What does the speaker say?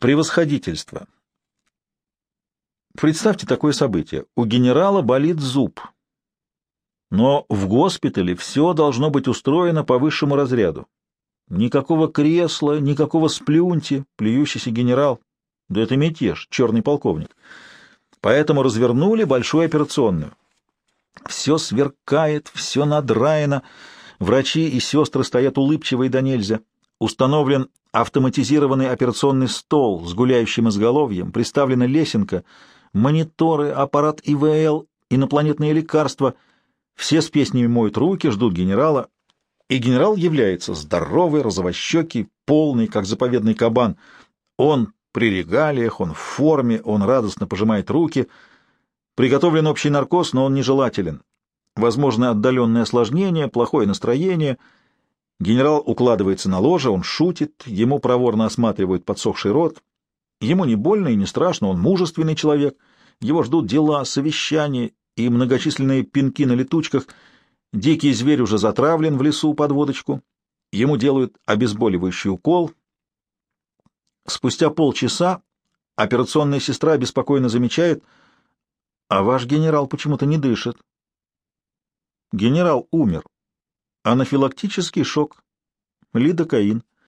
Превосходительство. Представьте такое событие. У генерала болит зуб. Но в госпитале все должно быть устроено по высшему разряду. Никакого кресла, никакого сплюнти, плюющийся генерал. Да это мятеж, черный полковник. Поэтому развернули большую операционную. Все сверкает, все надраено. Врачи и сестры стоят улыбчивые до нельзя. Установлен автоматизированный операционный стол с гуляющим изголовьем, приставлена лесенка, мониторы, аппарат ИВЛ, инопланетные лекарства. Все с песнями моют руки, ждут генерала. И генерал является здоровый, розовощекий, полный, как заповедный кабан. Он при регалиях, он в форме, он радостно пожимает руки. Приготовлен общий наркоз, но он нежелателен. Возможно отдаленное осложнение, плохое настроение — Генерал укладывается на ложе, он шутит, ему проворно осматривают подсохший рот. Ему не больно и не страшно, он мужественный человек. Его ждут дела, совещания и многочисленные пинки на летучках. Дикий зверь уже затравлен в лесу под водочку. Ему делают обезболивающий укол. Спустя полчаса операционная сестра беспокойно замечает, а ваш генерал почему-то не дышит. Генерал умер. Анафилактический шок. Лидокаин.